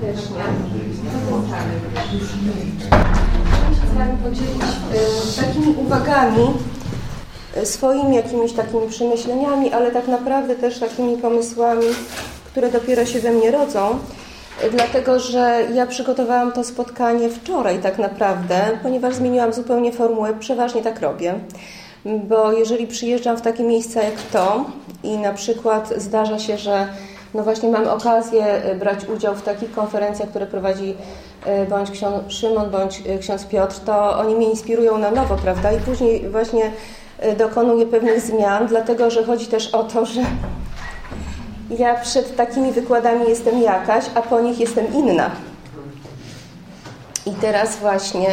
serdecznie. Chcę z Wami podzielić e, takimi uwagami, e, swoimi jakimiś takimi przemyśleniami, ale tak naprawdę też takimi pomysłami, które dopiero się we mnie rodzą. E, dlatego, że ja przygotowałam to spotkanie wczoraj tak naprawdę, ponieważ zmieniłam zupełnie formułę, przeważnie tak robię. Bo jeżeli przyjeżdżam w takie miejsca jak to i na przykład zdarza się, że no właśnie mam okazję e, brać udział w takich konferencjach, które prowadzi e, bądź ksiądz Szymon, bądź e, ksiądz Piotr, to oni mnie inspirują na nowo, prawda? I później właśnie dokonuję pewnych zmian, dlatego że chodzi też o to, że ja przed takimi wykładami jestem jakaś, a po nich jestem inna. I teraz właśnie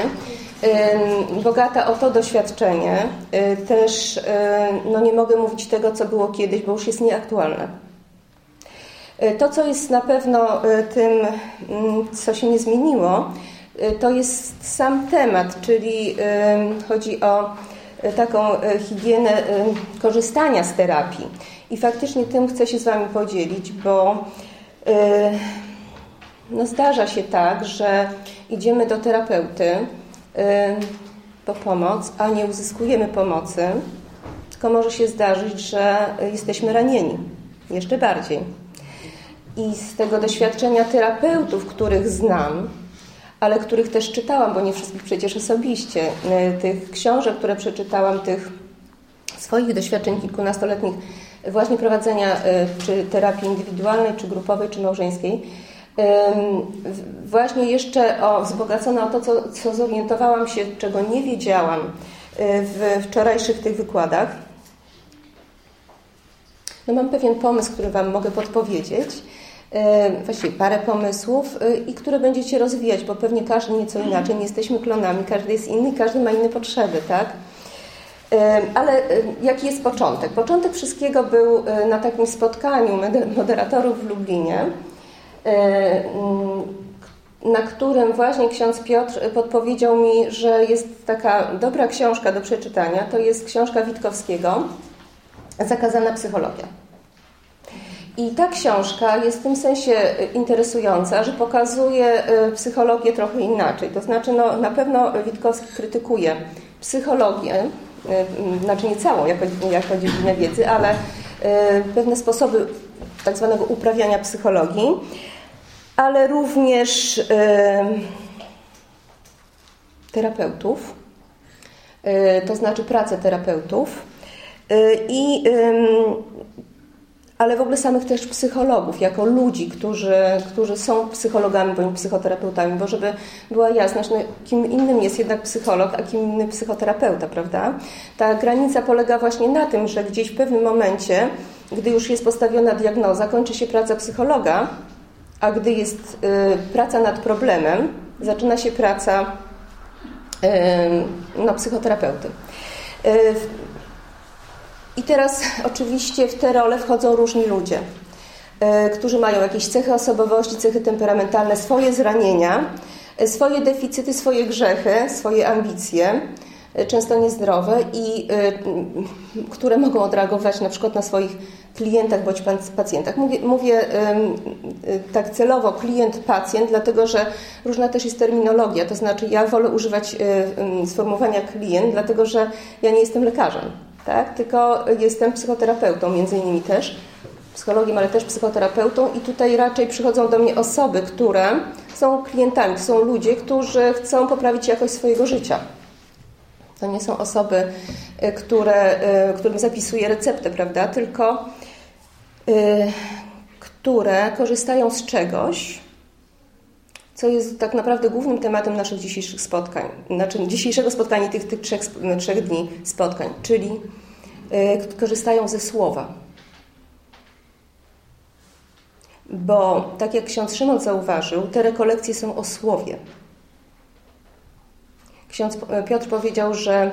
bogata o to doświadczenie, też no nie mogę mówić tego, co było kiedyś, bo już jest nieaktualne. E, to, co jest na pewno e, tym, mm, co się nie zmieniło, e, to jest sam temat, czyli chodzi o taką higienę korzystania z terapii. I faktycznie tym chcę się z Wami podzielić, bo no zdarza się tak, że idziemy do terapeuty po pomoc, a nie uzyskujemy pomocy, tylko może się zdarzyć, że jesteśmy ranieni jeszcze bardziej. I z tego doświadczenia terapeutów, których znam, ale których też czytałam, bo nie wszystkich przecież osobiście, e, tych książek, które przeczytałam, tych swoich doświadczeń kilkunastoletnich, właśnie prowadzenia e, czy terapii indywidualnej, czy grupowej, czy małżeńskiej, właśnie jeszcze o, wzbogacona o to, co, co zorientowałam się, czego nie wiedziałam e, w wczorajszych tych wykładach. No mam pewien pomysł, który Wam mogę podpowiedzieć. E, właściwie parę pomysłów e, i które będziecie rozwijać, bo pewnie każdy nieco inaczej, nie jesteśmy klonami, każdy jest inny, każdy ma inne potrzeby, tak? E, ale jaki jest początek? Początek wszystkiego był na takim spotkaniu moderatorów w Lublinie, na którym właśnie ksiądz Piotr podpowiedział mi, że jest taka dobra książka do przeczytania. To jest książka Witkowskiego, Zakazana psychologia. I ta książka jest w tym sensie interesująca, że pokazuje y, psychologię trochę inaczej. To znaczy, no, na pewno Witkowski krytykuje psychologię, y, znaczy nie całą jako, jako dziedzinę wiedzy, ale pewne sposoby tak zwanego uprawiania psychologii, ale również terapeutów, to znaczy pracę terapeutów. I ale w ogóle samych też psychologów, jako ludzi, którzy, którzy są psychologami bądź psychoterapeutami, bo żeby była jasność, no, kim innym jest jednak psycholog, a kim innym psychoterapeuta, prawda? Ta granica polega właśnie na tym, że gdzieś w pewnym momencie, gdy już jest postawiona diagnoza, kończy się praca psychologa, a gdy jest y, praca nad problemem, zaczyna się praca y, no, psychoterapeuty. Y, i teraz oczywiście w te role wchodzą różni ludzie, e, którzy mają jakieś cechy osobowości, cechy temperamentalne, swoje zranienia, e, swoje deficyty, swoje grzechy, swoje ambicje, e, często niezdrowe i które mogą odreagować na przykład na swoich klientach bądź pacjentach. Mówię, mówię tak celowo klient-pacjent, dlatego że różna też jest terminologia, to znaczy ja wolę używać sformułowania klient, dlatego że ja nie jestem lekarzem tak? tylko jestem psychoterapeutą między innymi też, psychologiem, ale też psychoterapeutą i tutaj raczej przychodzą do mnie osoby, które są klientami, są ludzie, którzy chcą poprawić jakość swojego życia. To nie są osoby, y, które, y, którym zapisuję receptę, prawda? Tylko y, które korzystają z czegoś, co jest tak naprawdę głównym tematem naszych dzisiejszych spotkań, znaczy dzisiejszego spotkania tych, tych trzech, trzech dni spotkań, czyli y, korzystają ze słowa. Bo tak jak ksiądz Szymon zauważył, te rekolekcje są o słowie. Ksiądz Piotr powiedział, że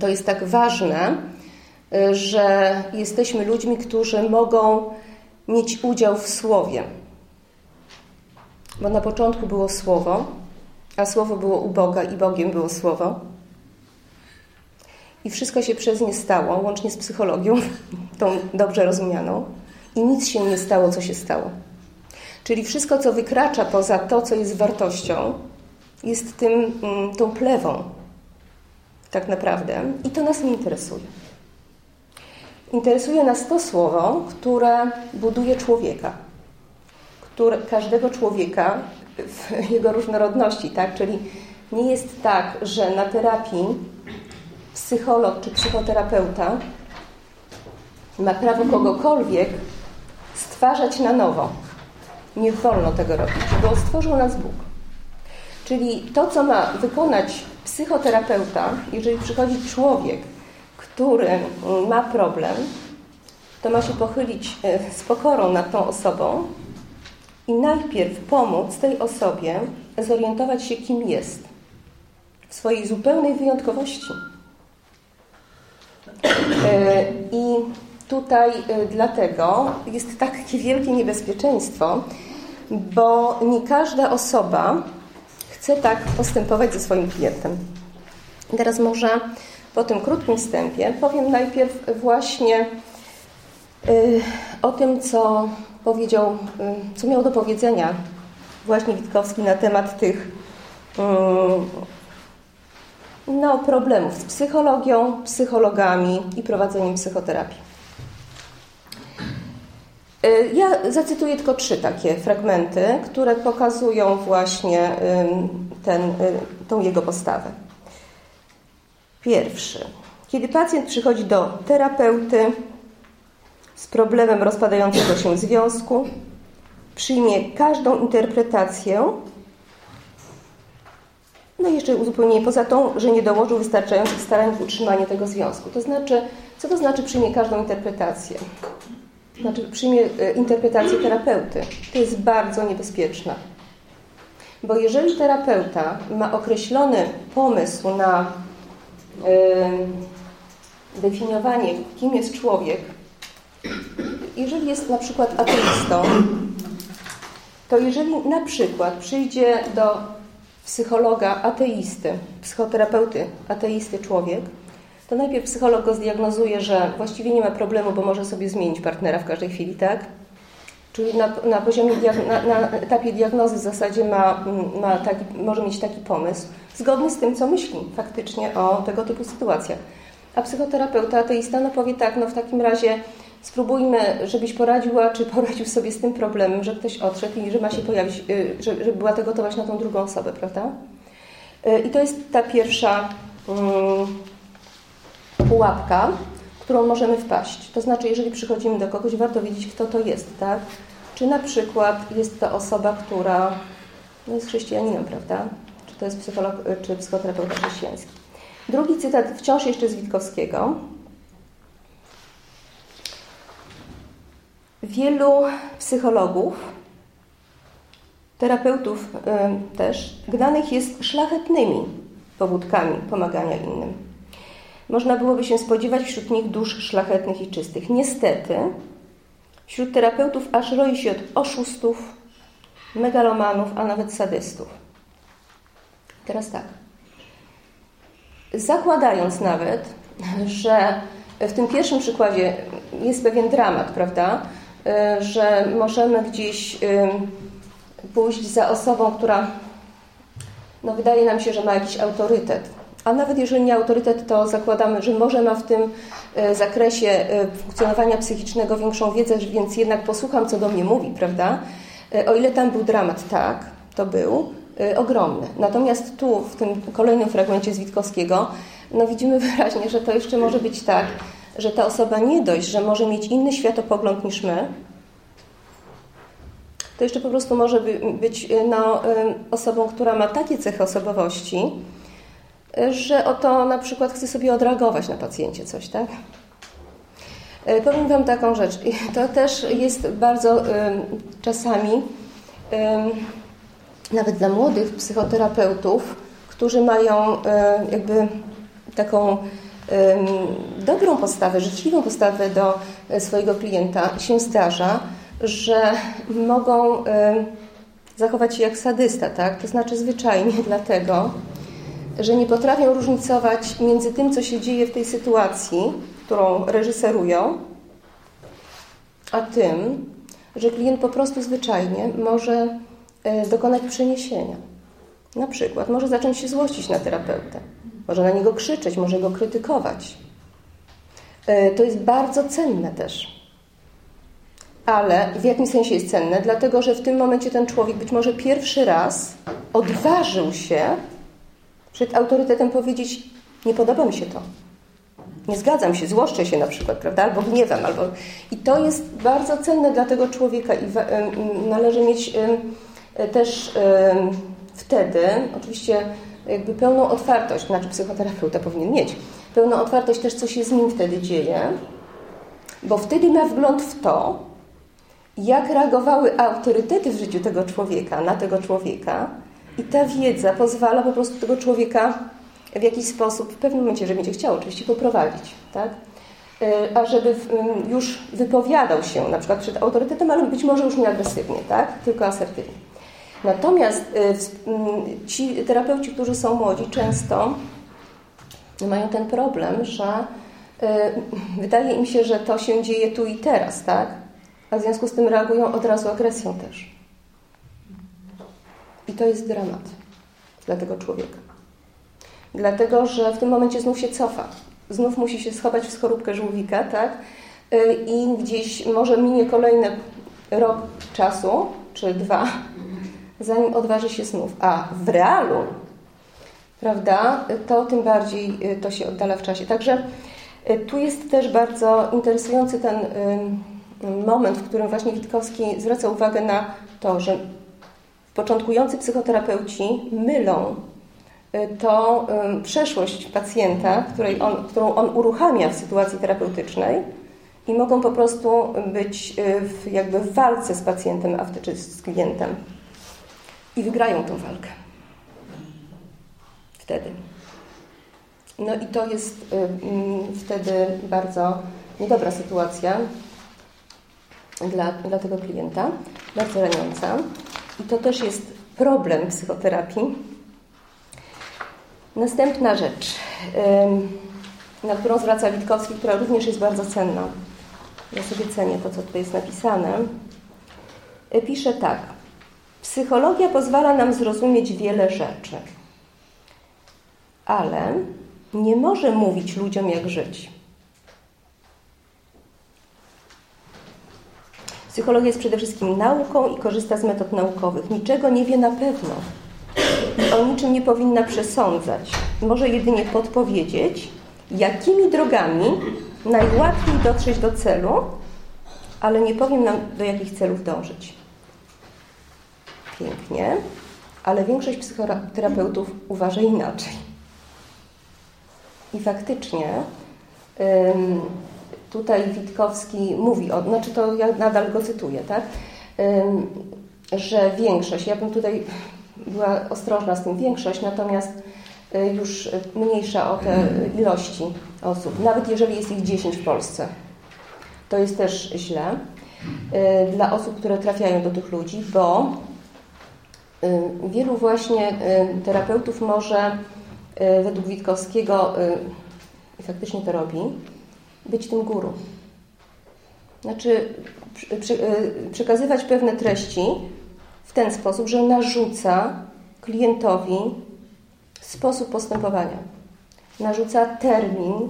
to jest tak ważne, y, że jesteśmy ludźmi, którzy mogą mieć udział w słowie bo na początku było Słowo, a Słowo było u Boga i Bogiem było Słowo. I wszystko się przez nie stało, łącznie z psychologią, tą dobrze rozumianą. I nic się nie stało, co się stało. Czyli wszystko, co wykracza poza to, co jest wartością, jest tym, mm, tą plewą, tak naprawdę, i to nas nie interesuje. Interesuje nas to słowo, które buduje człowieka, które, każdego człowieka w jego różnorodności, tak? Czyli nie jest tak, że na terapii psycholog czy psychoterapeuta ma prawo kogokolwiek stwarzać na nowo. Nie wolno tego robić, bo stworzył nas Bóg. Czyli to, co ma wykonać psychoterapeuta, jeżeli przychodzi człowiek, który ma problem, to ma się pochylić e, z pokorą nad tą osobą i najpierw pomóc tej osobie zorientować się, kim jest w swojej zupełnej wyjątkowości. E, I tutaj e, dlatego jest takie wielkie niebezpieczeństwo, bo nie każda osoba chce tak postępować ze swoim klientem. teraz może po tym krótkim wstępie powiem najpierw właśnie y, o tym, co powiedział, y, co miał do powiedzenia właśnie Witkowski na temat tych y, no, problemów z psychologią, psychologami i prowadzeniem psychoterapii. Y, ja zacytuję tylko trzy takie fragmenty, które pokazują właśnie ten, y, tą jego postawę. Pierwszy. Kiedy pacjent przychodzi do terapeuty z problemem rozpadającego się związku, przyjmie każdą interpretację, no i jeszcze uzupełnienie poza tą, że nie dołożył wystarczających starań w utrzymanie tego związku. To znaczy, co to znaczy przyjmie każdą interpretację? znaczy przyjmie e, interpretację terapeuty. To jest bardzo niebezpieczne. Bo jeżeli terapeuta ma określony pomysł na y, definiowanie, kim jest człowiek, jeżeli jest na przykład ateistą, to jeżeli na przykład przyjdzie do psychologa ateisty, psychoterapeuty ateisty człowiek, to najpierw psycholog go zdiagnozuje, że właściwie nie ma problemu, bo może sobie zmienić partnera w każdej chwili, tak? Czyli na, na poziomie, na, na, etapie diagnozy w zasadzie ma, ma taki, może mieć taki pomysł, zgodny z tym, co myśli faktycznie o tego typu sytuacjach. A psychoterapeuta ateista no powie tak, no w takim razie spróbujmy, żebyś poradziła, czy poradził sobie z tym problemem, że ktoś odszedł i że ma się pojawić, y, że, że była to gotowość na tą drugą osobę, prawda? Y, I to jest ta pierwsza mm, pułapka, którą możemy wpaść. To znaczy, jeżeli przychodzimy do kogoś, warto wiedzieć, kto to jest, tak? Czy na przykład jest to osoba, która no jest chrześcijaninem, prawda? Czy to jest psycholog, czy psychoterapeuta chrześcijański. Drugi cytat, wciąż jeszcze z Witkowskiego. Wielu psychologów, terapeutów też, gnanych jest szlachetnymi powódkami pomagania innym. Można byłoby się spodziewać wśród nich dusz szlachetnych i czystych. Niestety, wśród terapeutów aż roi się od oszustów, megalomanów, a nawet sadystów. Teraz tak. Zakładając nawet, że w tym pierwszym przykładzie jest pewien dramat, prawda? Że możemy gdzieś pójść za osobą, która no, wydaje nam się, że ma jakiś autorytet, a nawet jeżeli nie autorytet, to zakładamy, że może ma w tym e, zakresie funkcjonowania psychicznego większą wiedzę, więc jednak posłucham, co do mnie mówi, prawda? O ile tam był dramat, tak, to był ogromny. Natomiast tu, w tym kolejnym fragmencie z Witkowskiego, no widzimy wyraźnie, że to jeszcze może być tak, że ta osoba nie dość, że może mieć inny światopogląd niż my, to jeszcze po prostu może być no, osobą, która ma takie cechy osobowości, że oto na przykład chce sobie odreagować na pacjencie coś, tak? Powiem Wam taką rzecz. To też jest bardzo czasami nawet dla młodych psychoterapeutów, którzy mają jakby taką dobrą postawę, życzliwą postawę do e, swojego klienta, się zdarza, że mogą zachować się jak sadysta, tak? To znaczy zwyczajnie dlatego, że nie potrafią różnicować między tym, co się dzieje w tej sytuacji, którą reżyserują, a tym, że klient po prostu zwyczajnie może e, dokonać przeniesienia. Na przykład może zacząć się złościć na terapeutę, może na niego krzyczeć, może go krytykować. E, to jest bardzo cenne też. Ale w jakim sensie jest cenne? Dlatego, że w tym momencie ten człowiek być może pierwszy raz odważył się przed autorytetem powiedzieć: Nie podoba mi się to. Nie zgadzam się, złoszczę się na przykład, prawda? Albo gniewam, albo. I to jest bardzo cenne dla tego człowieka i należy mieć też wtedy, oczywiście, jakby pełną otwartość, znaczy psychoterapeuta powinien mieć, pełną otwartość też, co się z nim wtedy dzieje, bo wtedy ma wgląd w to, jak reagowały autorytety w życiu tego człowieka, na tego człowieka, i ta wiedza pozwala po prostu tego człowieka w jakiś sposób, w pewnym momencie, że będzie chciał oczywiście poprowadzić, tak? E, a żeby już wypowiadał się na przykład przed autorytetem, ale być może już nie agresywnie, tak? tylko asertywnie. Natomiast e, ci terapeuci, którzy są młodzi, często mają ten problem, że e, wydaje im się, że to się dzieje tu i teraz, tak? A w związku z tym reagują od razu agresją też. I to jest dramat dla tego człowieka. Dlatego, że w tym momencie znów się cofa. Znów musi się schować w skorupkę żółwika, tak? Y, I gdzieś może minie kolejny rok czasu, czy dwa, zanim odważy się znów. A w realu, prawda, to tym bardziej y, to się oddala w czasie. Także y, tu jest też bardzo interesujący ten moment, w którym właśnie Witkowski zwraca uwagę na to, że początkujący psychoterapeuci mylą y, to przeszłość pacjenta, on, którą on uruchamia w sytuacji terapeutycznej i mogą po prostu być w, jakby w walce z pacjentem, czy z klientem. I wygrają tę walkę. Wtedy. No i to jest mm, wtedy bardzo niedobra sytuacja dla, dla tego klienta, bardzo raniąca. I to też jest problem psychoterapii. Następna rzecz, na którą zwraca Witkowski, która również jest bardzo cenna. Ja sobie cenię to, co tutaj jest napisane. E, pisze tak. Psychologia pozwala nam zrozumieć wiele rzeczy, ale nie może mówić ludziom, jak żyć. Psychologia jest przede wszystkim nauką i korzysta z metod naukowych. Niczego nie wie na pewno. O niczym nie powinna przesądzać. Może jedynie podpowiedzieć, jakimi drogami najłatwiej dotrzeć do celu, ale nie powiem nam, do jakich celów dążyć. Pięknie, ale większość psychoterapeutów uważa inaczej. I faktycznie tutaj Witkowski mówi, o, znaczy to ja nadal go cytuję, tak? że większość, ja bym tutaj była ostrożna z tym większość, natomiast y, już mniejsza o te ilości osób, nawet jeżeli jest ich 10 w Polsce. To jest też źle y, dla osób, które trafiają do tych ludzi, bo wielu właśnie terapeutów może według Witkowskiego i faktycznie to robi, być tym guru. Znaczy, y, przekazywać pewne treści w ten sposób, że narzuca klientowi sposób postępowania. Narzuca termin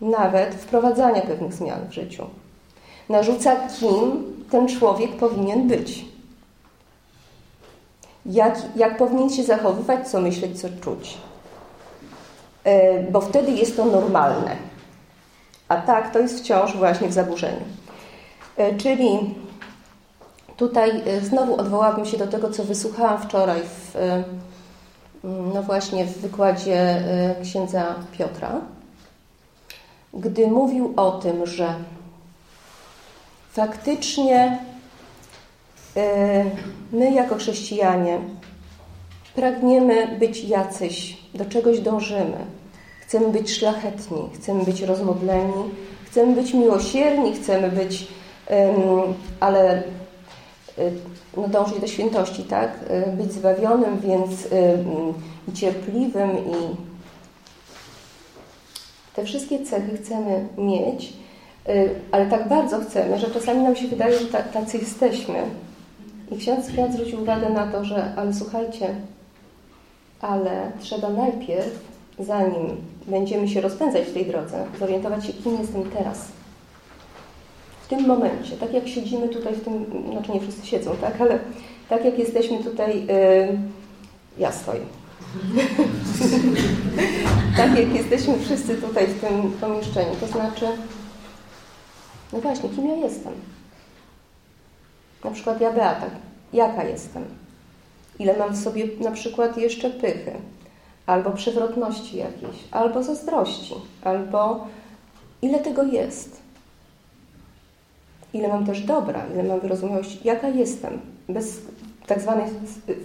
nawet wprowadzania pewnych zmian w życiu. Narzuca, kim ten człowiek powinien być. Jak, jak powinien się zachowywać, co myśleć, co czuć. Y, bo wtedy jest to normalne. A tak, to jest wciąż właśnie w zaburzeniu. E, czyli tutaj e, znowu odwołałabym się do tego, co wysłuchałam wczoraj w, e, no właśnie w wykładzie księdza Piotra, gdy mówił o tym, że faktycznie my jako chrześcijanie pragniemy być jacyś, do czegoś dążymy, Chcemy być szlachetni, chcemy być rozmodleni, chcemy być miłosierni, chcemy być, ale y, no, dążyć do świętości, tak? Y, być zbawionym, więc i cierpliwym i te wszystkie cechy chcemy mieć, ale tak bardzo chcemy, że czasami nam się wydaje, że tacy jesteśmy. I ksiądz Kwiat zwrócił uwagę na to, że ale słuchajcie, ale trzeba najpierw, zanim będziemy się rozpędzać w tej drodze, zorientować się, kim jestem teraz. W tym momencie, tak jak siedzimy tutaj w tym, znaczy nie wszyscy siedzą, tak, ale tak jak jesteśmy tutaj, yy, ja stoję. tak jak jesteśmy wszyscy tutaj w tym pomieszczeniu, to znaczy, no właśnie, kim ja jestem? Na przykład ja Beata, jaka jestem? Ile mam w sobie na przykład jeszcze pychy, albo przewrotności jakiejś, albo zazdrości, albo ile tego jest? Ile mam też dobra, ile mam wyrozumiałości, jaka jestem, bez tak zwanej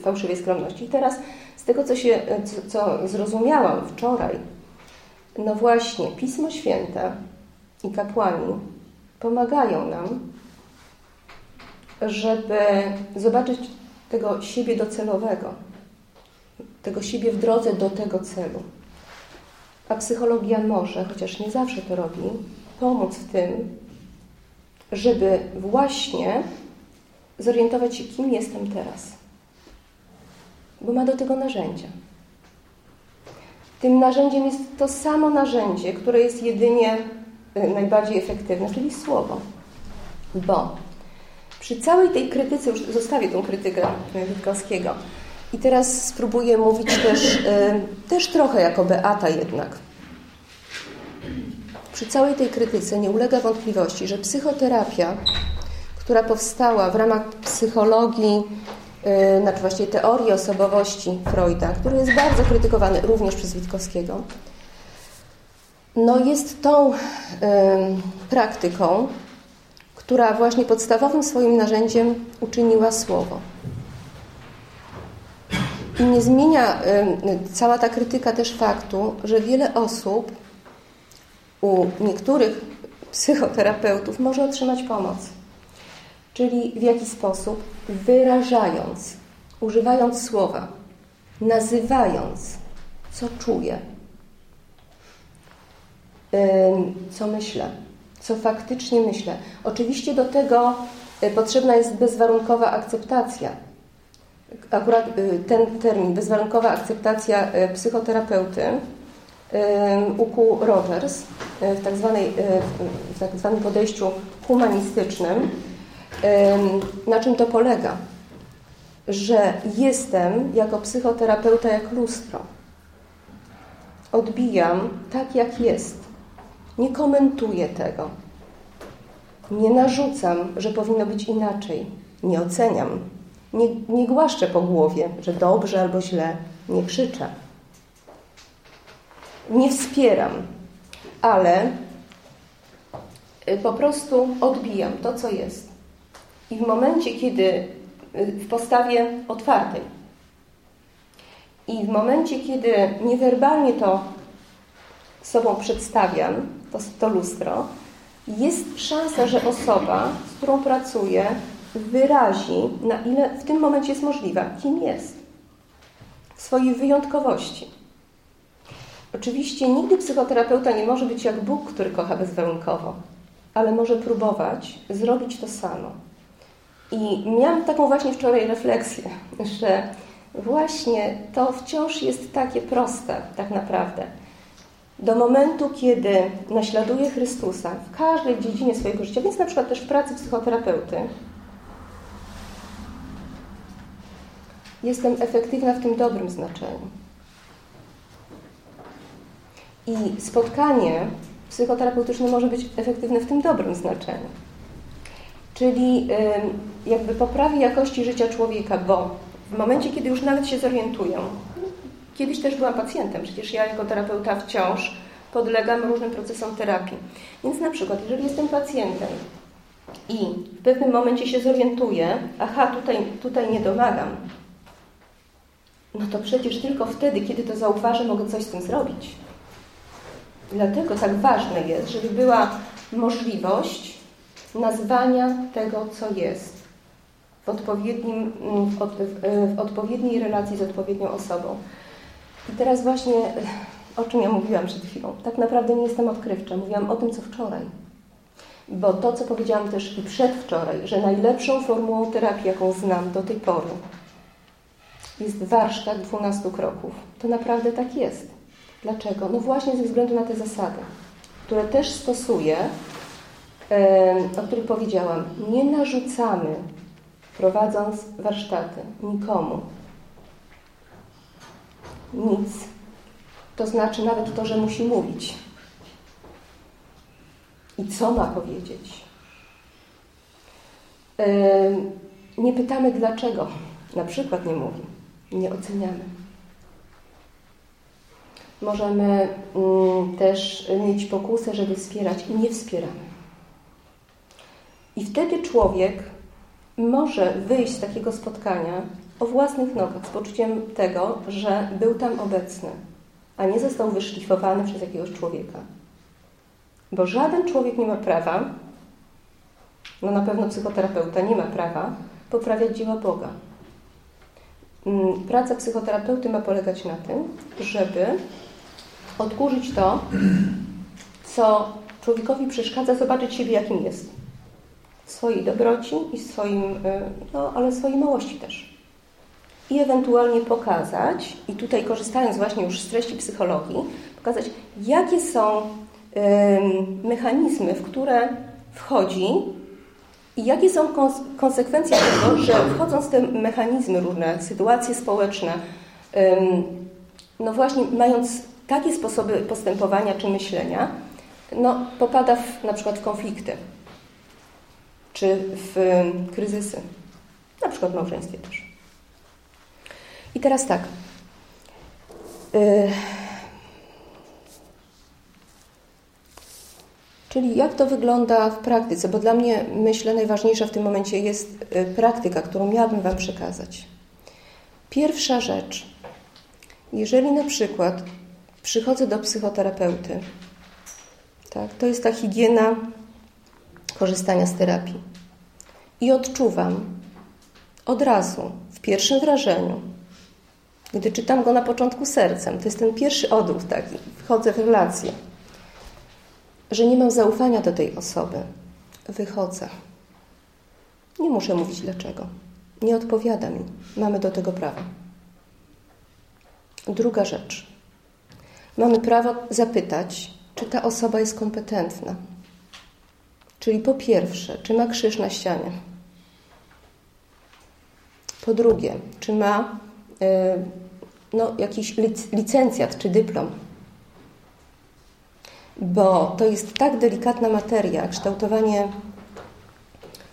fałszywej skromności. I teraz z tego, co, się, co, co zrozumiałam wczoraj, no właśnie, Pismo Święte i kapłani pomagają nam, żeby zobaczyć tego siebie docelowego, tego siebie w drodze do tego celu. A psychologia może, chociaż nie zawsze to robi, pomóc w tym, żeby właśnie zorientować się, kim jestem teraz. Bo ma do tego narzędzia. Tym narzędziem jest to samo narzędzie, które jest jedynie y, najbardziej efektywne, czyli słowo. Bo przy całej tej krytyce, już zostawię tą krytykę Witkowskiego i teraz spróbuję mówić też, y, też trochę jako Beata jednak. Przy całej tej krytyce nie ulega wątpliwości, że psychoterapia, która powstała w ramach psychologii, yy, znaczy właściwie teorii osobowości Freuda, który jest bardzo krytykowany również przez Witkowskiego, no jest tą yy, praktyką, która właśnie podstawowym swoim narzędziem uczyniła słowo. I nie zmienia cała ta krytyka też faktu, że wiele osób u niektórych psychoterapeutów może otrzymać pomoc. Czyli w jaki sposób? Wyrażając, używając słowa, nazywając, co czuję, co myślę co faktycznie myślę. Oczywiście do tego e, potrzebna jest bezwarunkowa akceptacja. Akurat e, ten termin, bezwarunkowa akceptacja e, psychoterapeuty ukuł Rogers w tak, zwanej, w tak zwanym podejściu humanistycznym. Na czym to polega? Że jestem jako psychoterapeuta jak lustro. Odbijam tak, jak jest nie komentuję tego. Nie narzucam, że powinno być inaczej. Nie oceniam. Nie, nie głaszczę po głowie, że dobrze albo źle. Nie krzyczę. Nie wspieram, ale y, po prostu odbijam to, co jest. I w momencie, kiedy y, w postawie otwartej i w momencie, kiedy niewerbalnie to sobą przedstawiam, to, to lustro, jest szansa, że osoba, z którą pracuję, wyrazi, na ile w tym momencie jest możliwa, kim jest, w swojej wyjątkowości. Oczywiście nigdy psychoterapeuta nie może być jak Bóg, który kocha bezwarunkowo, ale może próbować zrobić to samo. I miałam taką właśnie wczoraj refleksję, że właśnie to wciąż jest takie proste tak naprawdę do momentu, kiedy naśladuję Chrystusa w każdej dziedzinie swojego życia, więc na przykład też w pracy psychoterapeuty, jestem efektywna w tym dobrym znaczeniu. I spotkanie psychoterapeutyczne może być efektywne w tym dobrym znaczeniu. Czyli jakby poprawi jakości życia człowieka, bo w momencie, kiedy już nawet się zorientują, Kiedyś też byłam pacjentem, przecież ja jako terapeuta wciąż podlegam różnym procesom terapii. Więc na przykład, jeżeli jestem pacjentem i w pewnym momencie się zorientuję, aha, tutaj, tutaj nie domagam, no to przecież tylko wtedy, kiedy to zauważę, mogę coś z tym zrobić. Dlatego tak ważne jest, żeby była możliwość nazwania tego, co jest w, odpowiednim, w, od, w odpowiedniej relacji z odpowiednią osobą. I teraz właśnie, o czym ja mówiłam przed chwilą. Tak naprawdę nie jestem odkrywcza. Mówiłam o tym, co wczoraj. Bo to, co powiedziałam też i przedwczoraj, że najlepszą formułą terapii, jaką znam do tej pory, jest warsztat 12 kroków. To naprawdę tak jest. Dlaczego? No właśnie ze względu na te zasady, które też stosuję, o których powiedziałam. Nie narzucamy, prowadząc warsztaty, nikomu nic. To znaczy nawet to, że musi mówić. I co ma powiedzieć. Nie pytamy dlaczego. Na przykład nie mówi. Nie oceniamy. Możemy mm, też mieć pokusę, żeby wspierać i nie wspieramy. I wtedy człowiek może wyjść z takiego spotkania o własnych nogach, z poczuciem tego, że był tam obecny, a nie został wyszlifowany przez jakiegoś człowieka. Bo żaden człowiek nie ma prawa, no na pewno psychoterapeuta nie ma prawa, poprawiać dzieła Boga. Mm, praca psychoterapeuty ma polegać na tym, żeby odkurzyć to, co człowiekowi przeszkadza zobaczyć siebie, jakim jest. W swojej dobroci i swoim, y, no ale swojej małości też. I ewentualnie pokazać, i tutaj korzystając właśnie już z treści psychologii, pokazać, jakie są mechanizmy, w które wchodzi i jakie są konsekwencje tego, że wchodząc w te mechanizmy różne, sytuacje społeczne, no właśnie mając takie sposoby postępowania czy myślenia, no popada w, na przykład w konflikty czy w kryzysy, na przykład w małżeństwie też. I teraz tak. Y Czyli jak to wygląda w praktyce? Bo dla mnie, myślę, najważniejsza w tym momencie jest y, praktyka, którą miałabym Wam przekazać. Pierwsza rzecz. Jeżeli na przykład przychodzę do psychoterapeuty, tak, to jest ta higiena korzystania z terapii. I odczuwam od razu, w pierwszym wrażeniu, gdy czytam go na początku sercem, to jest ten pierwszy odruch taki, wchodzę w relację że nie mam zaufania do tej osoby, wychodzę. Nie muszę mówić dlaczego. Nie odpowiada mi. Mamy do tego prawo. Druga rzecz. Mamy prawo zapytać, czy ta osoba jest kompetentna. Czyli po pierwsze, czy ma krzyż na ścianie. Po drugie, czy ma y, no, jakiś licencjat czy dyplom bo to jest tak delikatna materia, kształtowanie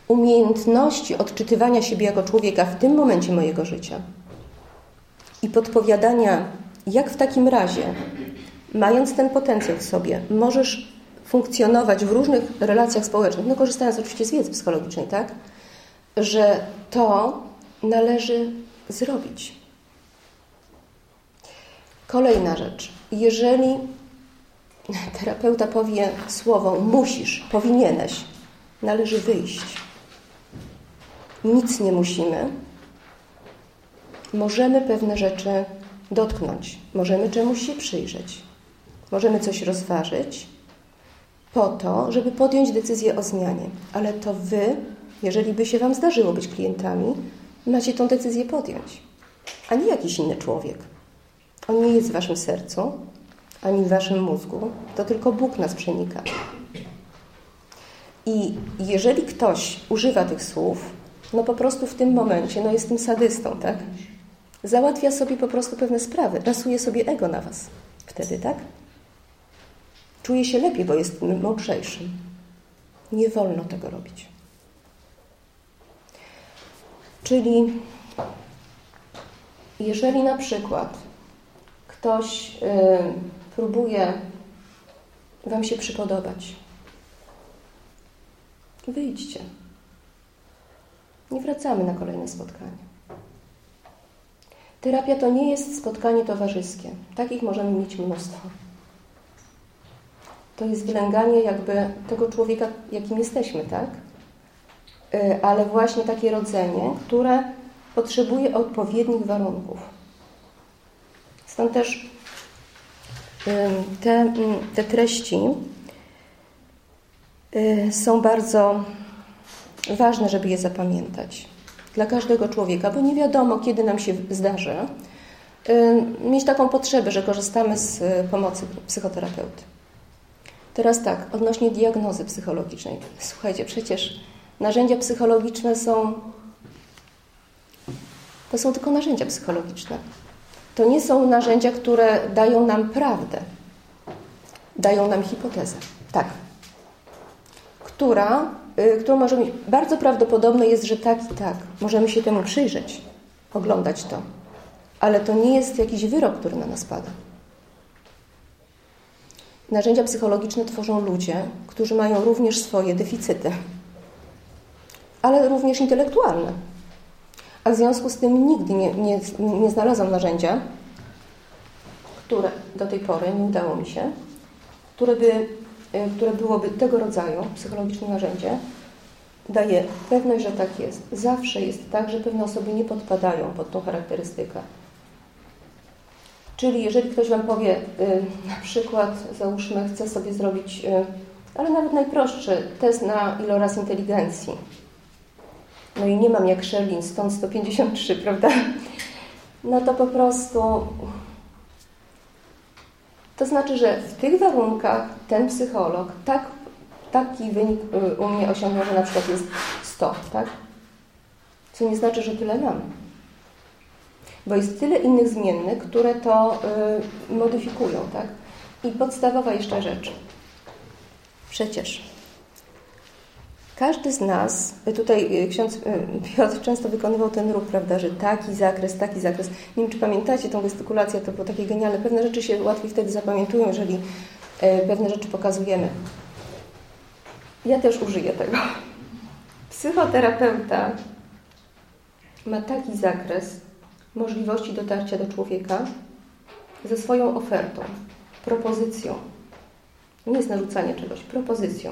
umiejętności odczytywania siebie jako człowieka w tym momencie mojego życia i podpowiadania, jak w takim razie, mając ten potencjał w sobie, możesz funkcjonować w różnych relacjach społecznych, no korzystając oczywiście z wiedzy psychologicznej, tak? Że to należy zrobić. Kolejna rzecz. Jeżeli terapeuta powie słowo musisz, powinieneś, należy wyjść. Nic nie musimy. Możemy pewne rzeczy dotknąć, możemy czemuś się przyjrzeć, możemy coś rozważyć po to, żeby podjąć decyzję o zmianie. Ale to Wy, jeżeli by się Wam zdarzyło być klientami, macie tą decyzję podjąć, a nie jakiś inny człowiek. On nie jest w Waszym sercu, ani w waszym mózgu, to tylko Bóg nas przenika. I jeżeli ktoś używa tych słów, no po prostu w tym momencie, no jest tym sadystą, tak? Załatwia sobie po prostu pewne sprawy, rasuje sobie ego na was. Wtedy, tak? Czuje się lepiej, bo jest mądrzejszym. Nie wolno tego robić. Czyli jeżeli na przykład ktoś yy, próbuje Wam się przypodobać. Wyjdźcie. Nie wracamy na kolejne spotkanie. Terapia to nie jest spotkanie towarzyskie. Takich możemy mieć mnóstwo. To jest wylęganie jakby tego człowieka, jakim jesteśmy, tak? Y, ale właśnie takie rodzenie, które potrzebuje odpowiednich warunków. Stąd też te, te treści y, są bardzo ważne, żeby je zapamiętać dla każdego człowieka, bo nie wiadomo, kiedy nam się zdarzy y, mieć taką potrzebę, że korzystamy z pomocy psychoterapeuty. Teraz tak, odnośnie diagnozy psychologicznej. Słuchajcie, przecież narzędzia psychologiczne są. To są tylko narzędzia psychologiczne. To nie są narzędzia, które dają nam prawdę. Dają nam hipotezę. Tak. Która, y, którą możemy. Bardzo prawdopodobne jest, że tak i tak. Możemy się temu przyjrzeć, oglądać to. Ale to nie jest jakiś wyrok, który na nas pada. Narzędzia psychologiczne tworzą ludzie, którzy mają również swoje deficyty, ale również intelektualne. A w związku z tym nigdy nie, nie, nie znalazłam narzędzia, które do tej pory nie udało mi się, które, by, y, które byłoby tego rodzaju psychologiczne narzędzie, daje pewność, że tak jest. Zawsze jest tak, że pewne osoby nie podpadają pod tą charakterystykę. Czyli jeżeli ktoś Wam powie, y, na przykład, załóżmy, chce sobie zrobić, y, ale nawet najprostszy, test na iloraz inteligencji. No i nie mam jak Sherlin, stąd 153, prawda? No to po prostu to znaczy, że w tych warunkach ten psycholog tak, taki wynik y, u mnie osiągnął, że na przykład jest 100, tak? Co nie znaczy, że tyle mam bo jest tyle innych zmiennych, które to y, modyfikują, tak? I podstawowa jeszcze rzecz. Przecież każdy z nas, tutaj y, ksiądz y, Piotr często wykonywał ten ruch, prawda, że taki zakres, taki zakres. Nie wiem, czy pamiętacie tą gestykulację, to było takie genialne. Pewne rzeczy się łatwiej wtedy zapamiętują, jeżeli pewne rzeczy pokazujemy. Ja też użyję tego. Psychoterapeuta ma taki zakres, możliwości dotarcia do człowieka ze swoją ofertą, propozycją. Nie jest narzucanie czegoś, propozycją.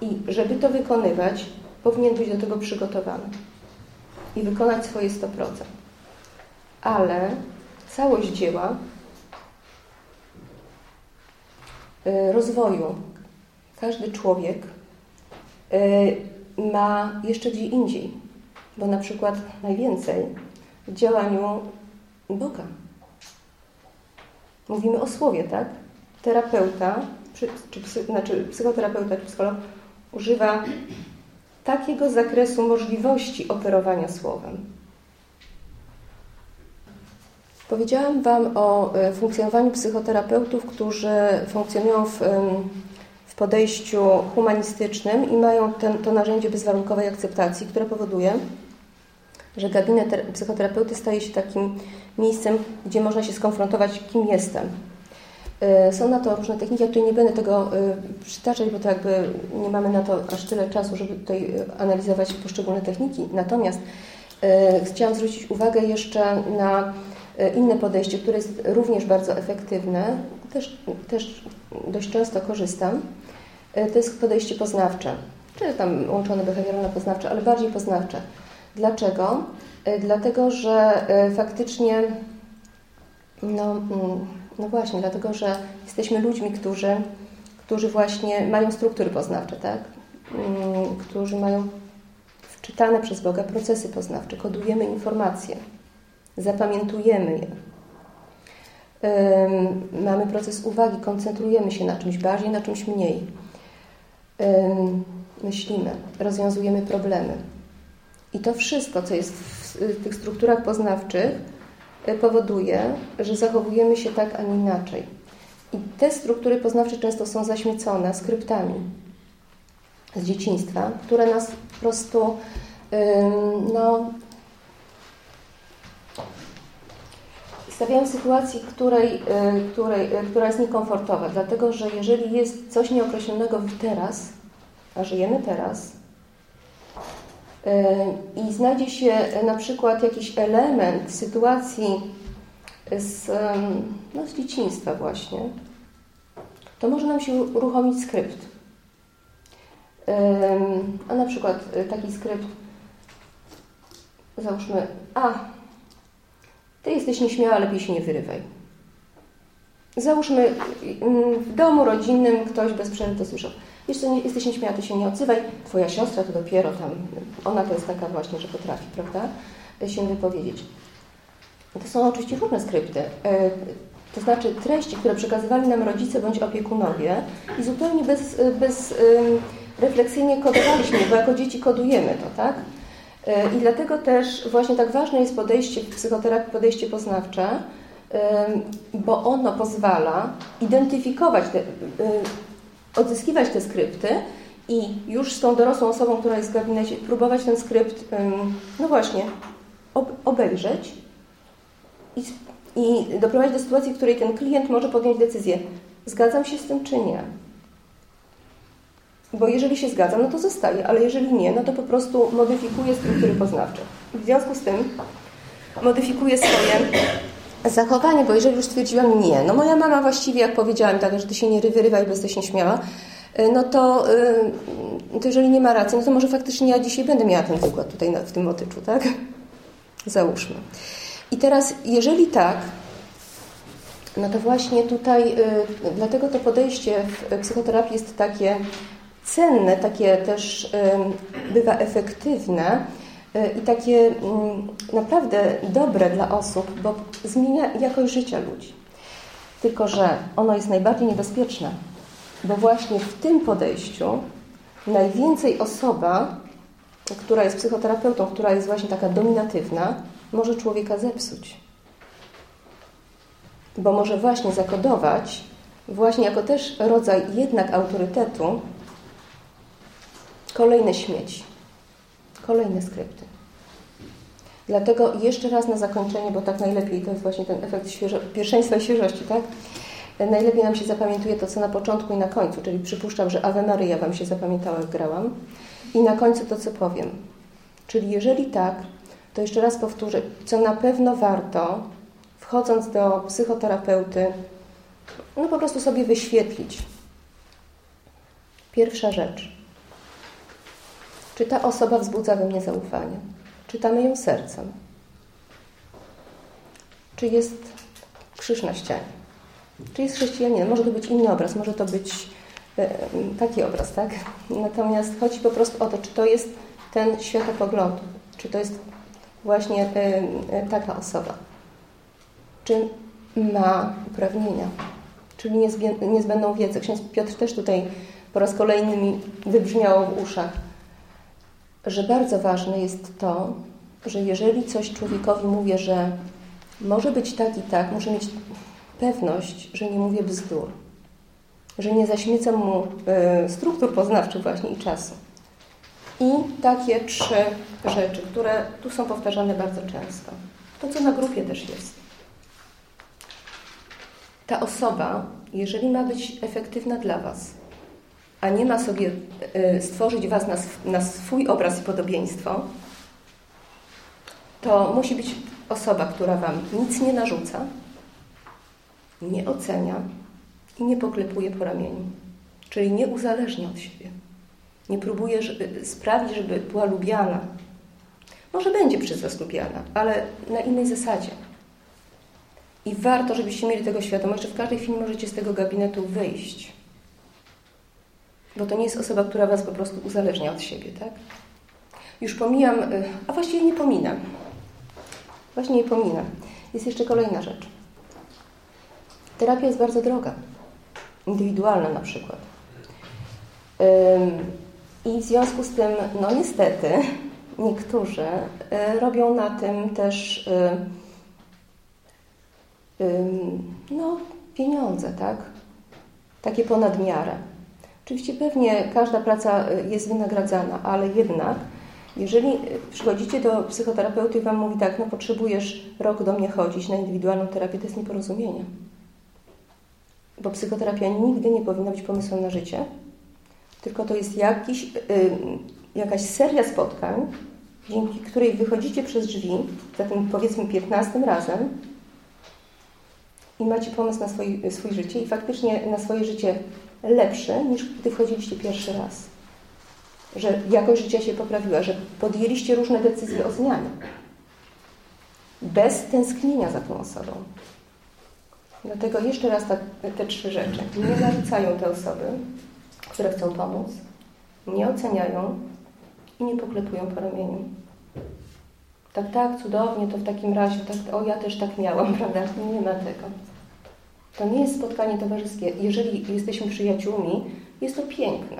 I żeby to wykonywać, powinien być do tego przygotowany i wykonać swoje 100%. Ale całość dzieła y, rozwoju każdy człowiek y, ma jeszcze gdzie indziej, bo na przykład najwięcej w działaniu Boga. Mówimy o słowie, tak? Terapeuta, czy, psy, znaczy psychoterapeuta czy psycholog używa takiego zakresu możliwości operowania słowem. Powiedziałam Wam o e, funkcjonowaniu psychoterapeutów, którzy funkcjonują w, w podejściu humanistycznym i mają ten, to narzędzie bezwarunkowej akceptacji, które powoduje, że gabinet psychoterapeuty staje się takim miejscem, gdzie można się skonfrontować, kim jestem. Y, są na to różne techniki, ja tutaj nie będę tego y, przytaczać, bo to jakby nie mamy na to aż tyle czasu, żeby tutaj y, analizować poszczególne techniki. Natomiast chciałam zwrócić uwagę jeszcze na inne podejście, które jest również bardzo efektywne, też, też dość często korzystam. To jest podejście poznawcze, czy tam łączone behawioralno-poznawcze, ale bardziej poznawcze. Dlaczego? E, dlatego, że e, faktycznie, no, mm, no właśnie, dlatego, że jesteśmy ludźmi, którzy, którzy właśnie mają struktury poznawcze, tak? Mm, którzy mają wczytane przez Boga procesy poznawcze, kodujemy informacje, zapamiętujemy je. Mamy proces uwagi, koncentrujemy się na czymś bardziej, na czymś mniej. Myślimy, rozwiązujemy problemy. I to wszystko, co jest w tych strukturach poznawczych, powoduje, że zachowujemy się tak, a nie inaczej. I te struktury poznawcze często są zaśmiecone skryptami z dzieciństwa, które nas po prostu no, stawiają w sytuacji, której, e, której, e, która jest niekomfortowa, dlatego że jeżeli jest coś nieokreślonego teraz, a żyjemy teraz, i znajdzie się na przykład jakiś element sytuacji z, no, z dzieciństwa właśnie, to może nam się uruchomić skrypt. A na przykład e, taki skrypt, załóżmy, a, ty jesteś nieśmiała, lepiej się nie wyrywaj. Załóżmy mm, w domu rodzinnym ktoś bez przerwy to słyszał. Nie, jesteś nieśmiała, ty się nie odzywaj. Twoja siostra to dopiero tam, ona to jest taka właśnie, że potrafi, prawda, się wypowiedzieć. To są oczywiście różne skrypty. E, to znaczy treści, które przekazywali nam rodzice bądź opiekunowie i zupełnie bez, bez refleksyjnie kodowaliśmy, bo jako dzieci kodujemy to, tak? E, I dlatego też właśnie tak ważne jest podejście w psychoterapii, podejście poznawcze, bo ono pozwala identyfikować, te, odzyskiwać te skrypty i już z tą dorosłą osobą, która jest w gabinecie, próbować ten skrypt, no właśnie, obejrzeć i, i doprowadzić do sytuacji, w której ten klient może podjąć decyzję, zgadzam się z tym czy nie. Bo jeżeli się zgadzam, no to zostaje, ale jeżeli nie, no to po prostu modyfikuję struktury poznawcze. W związku z tym modyfikuję swoje zachowanie, bo jeżeli już stwierdziłam nie, no moja mama właściwie, jak powiedziałam tak, że ty się nie wyrywaj, bo jesteś śmiała, y, no to, y, to jeżeli nie ma racji, no to może faktycznie ja dzisiaj będę miała ten wykład tutaj w tym motyczu, tak? Załóżmy. I teraz, jeżeli tak, no to właśnie tutaj, y, dlatego to podejście w psychoterapii jest takie cenne, takie też bywa efektywne, E, i takie mm, naprawdę dobre dla osób, bo zmienia jakość życia ludzi. Tylko, że ono jest najbardziej niebezpieczne, bo właśnie w tym podejściu najwięcej osoba, która jest psychoterapeutą, która jest właśnie taka dominatywna, może człowieka zepsuć. Bo może właśnie zakodować, właśnie jako też rodzaj jednak autorytetu, kolejne śmieci kolejne skrypty. Dlatego jeszcze raz na zakończenie, bo tak najlepiej, to jest właśnie ten efekt świeżo, pierwszeństwa i świeżości, tak? Najlepiej nam się zapamiętuje to, co na początku i na końcu, czyli przypuszczam, że Ave Maria Wam się zapamiętała, jak grałam. I na końcu to, co powiem. Czyli jeżeli tak, to jeszcze raz powtórzę, co na pewno warto, wchodząc do psychoterapeuty, no po prostu sobie wyświetlić. Pierwsza rzecz. Czy ta osoba wzbudza we mnie zaufanie? Czytamy ją sercem. Czy jest krzyż na ścianie? Czy jest chrześcijaninem? Może to być inny obraz, może to być e, taki obraz, tak? Natomiast chodzi po prostu o to, czy to jest ten światopogląd, czy to jest właśnie e, e, taka osoba. Czy ma uprawnienia, czyli niezbędną wiedzę. Ksiądz Piotr też tutaj po raz kolejny mi wybrzmiało w uszach że bardzo ważne jest to, że jeżeli coś człowiekowi mówię, że może być tak i tak, muszę mieć pewność, że nie mówię bzdur, że nie zaśmiecam mu y, struktur poznawczych właśnie i czasu. I takie trzy rzeczy, które tu są powtarzane bardzo często. To, co na grupie też jest. Ta osoba, jeżeli ma być efektywna dla Was, a nie ma sobie y, stworzyć Was na, na swój obraz i podobieństwo, to musi być osoba, która Wam nic nie narzuca, nie ocenia i nie poklepuje po ramieniu. Czyli nie uzależnia od siebie. Nie próbuje żeby, sprawić, żeby była lubiana. Może będzie przez Was lubiana, ale na innej zasadzie. I warto, żebyście mieli tego świadomość, że w każdej chwili możecie z tego gabinetu wyjść bo to nie jest osoba, która Was po prostu uzależnia od siebie, tak? Już pomijam, y, a właściwie nie pominam. Właśnie nie pominam. Jest jeszcze kolejna rzecz. Terapia jest bardzo droga. Indywidualna na przykład. I w związku z tym, no niestety, niektórzy y, robią na tym też y, no, pieniądze, tak? Takie ponad miarę. Oczywiście pewnie każda praca y, jest wynagradzana, ale jednak jeżeli przychodzicie do psychoterapeuty i Wam mówi tak, no potrzebujesz rok do mnie chodzić na indywidualną terapię, to jest nieporozumienie. Bo psychoterapia nigdy nie powinna być pomysłem na życie, tylko to jest jakiś, yy, jakaś seria spotkań, dzięki której wychodzicie przez drzwi za tym powiedzmy 15 razem i macie pomysł na swój, swój życie i faktycznie na swoje życie lepszy niż gdy wchodziliście pierwszy raz. Że jakość życia się poprawiła, że podjęliście różne decyzje o zmianie. Bez tęsknienia za tą osobą. Dlatego jeszcze raz ta, te trzy rzeczy. Nie narzucają te osoby, które chcą pomóc, nie oceniają i nie poklepują po ramieniu. Tak, tak, cudownie, to w takim razie, tak, o ja też tak miałam, prawda? Nie ma tego. To nie jest spotkanie towarzyskie. Jeżeli jesteśmy przyjaciółmi, jest to piękne,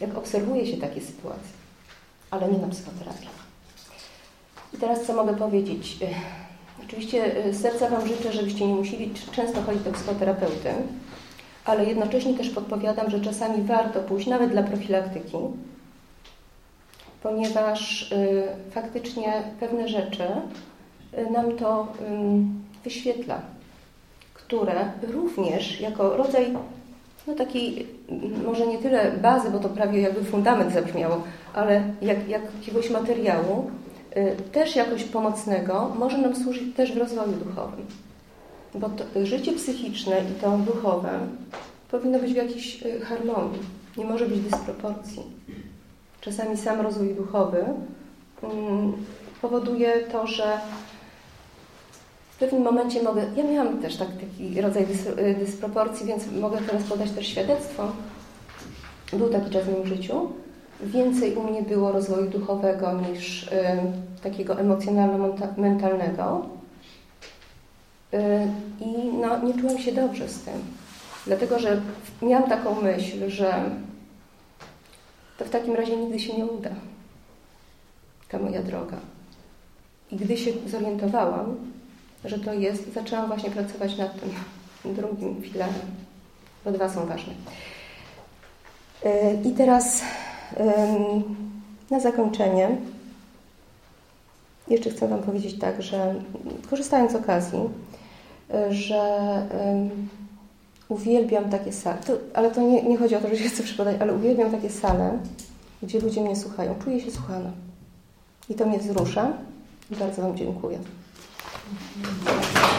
jak obserwuje się takie sytuacje, ale nie na psychoterapię. I teraz co mogę powiedzieć? Oczywiście z serca Wam życzę, żebyście nie musieli często chodzić do psychoterapeuty, ale jednocześnie też podpowiadam, że czasami warto pójść nawet dla profilaktyki, ponieważ y, faktycznie pewne rzeczy nam to wyświetla, które również jako rodzaj no takiej, może nie tyle bazy, bo to prawie jakby fundament zabrzmiało, ale jak, jak jakiegoś materiału, y, też jakoś pomocnego, może nam służyć też w rozwoju duchowym. Bo to, życie psychiczne i to duchowe powinno być w jakiejś y, harmonii. Nie może być dysproporcji. Czasami sam rozwój duchowy mm, powoduje to, że w pewnym momencie mogę, ja miałam też tak, taki rodzaj y, dysproporcji, więc mogę teraz podać też świadectwo. Był taki czas w moim życiu. Więcej u mnie było rozwoju duchowego niż y, takiego emocjonalno-mentalnego. Y, I no, nie czułam się dobrze z tym. Dlatego, że miałam taką myśl, że to w takim razie nigdy się nie uda. Ta moja droga. I gdy się zorientowałam, że to jest, zaczęłam właśnie pracować nad tym drugim filarem, bo dwa są ważne. I teraz na zakończenie jeszcze chcę Wam powiedzieć tak, że korzystając z okazji, że uwielbiam takie sale, to, ale to nie, nie, chodzi o to, że się chcę przypadać, ale uwielbiam takie sale, gdzie ludzie mnie słuchają. Czuję się słuchana. I to mnie wzrusza bardzo Wam dziękuję. Thank you.